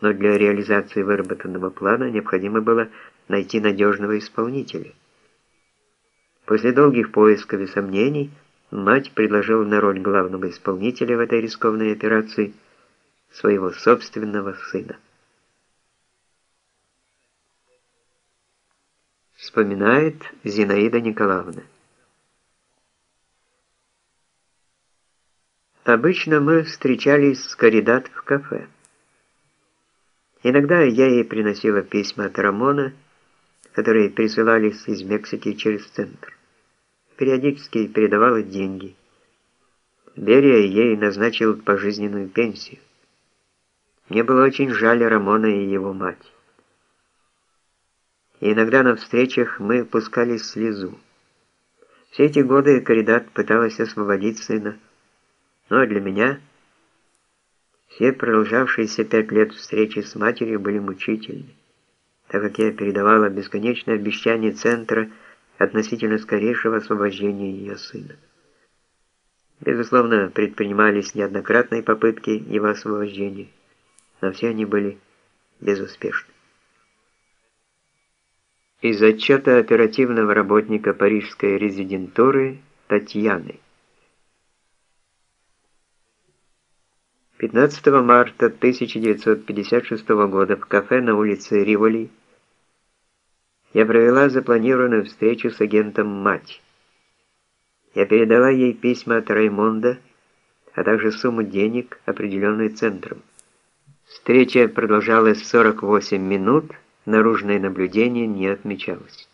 но для реализации выработанного плана необходимо было найти надежного исполнителя. После долгих поисков и сомнений мать предложила на роль главного исполнителя в этой рискованной операции своего собственного сына. Вспоминает Зинаида Николаевна. Обычно мы встречались с Каридат в кафе. Иногда я ей приносила письма от Рамона, которые присылались из Мексики через центр. Периодически передавала деньги. Берия ей назначил пожизненную пенсию. Мне было очень жаль Рамона и его мать. И иногда на встречах мы пускали слезу. Все эти годы Каридат пыталась освободить сына, но для меня все продолжавшиеся пять лет встречи с матерью были мучительны, так как я передавала бесконечное обещание Центра относительно скорейшего освобождения ее сына. Безусловно, предпринимались неоднократные попытки его освобождения, но все они были безуспешны. Из отчета оперативного работника парижской резидентуры Татьяны 15 марта 1956 года в кафе на улице Риволи я провела запланированную встречу с агентом «Мать». Я передала ей письма от Раймонда, а также сумму денег, определенную центром. Встреча продолжалась 48 минут, наружное наблюдение не отмечалось.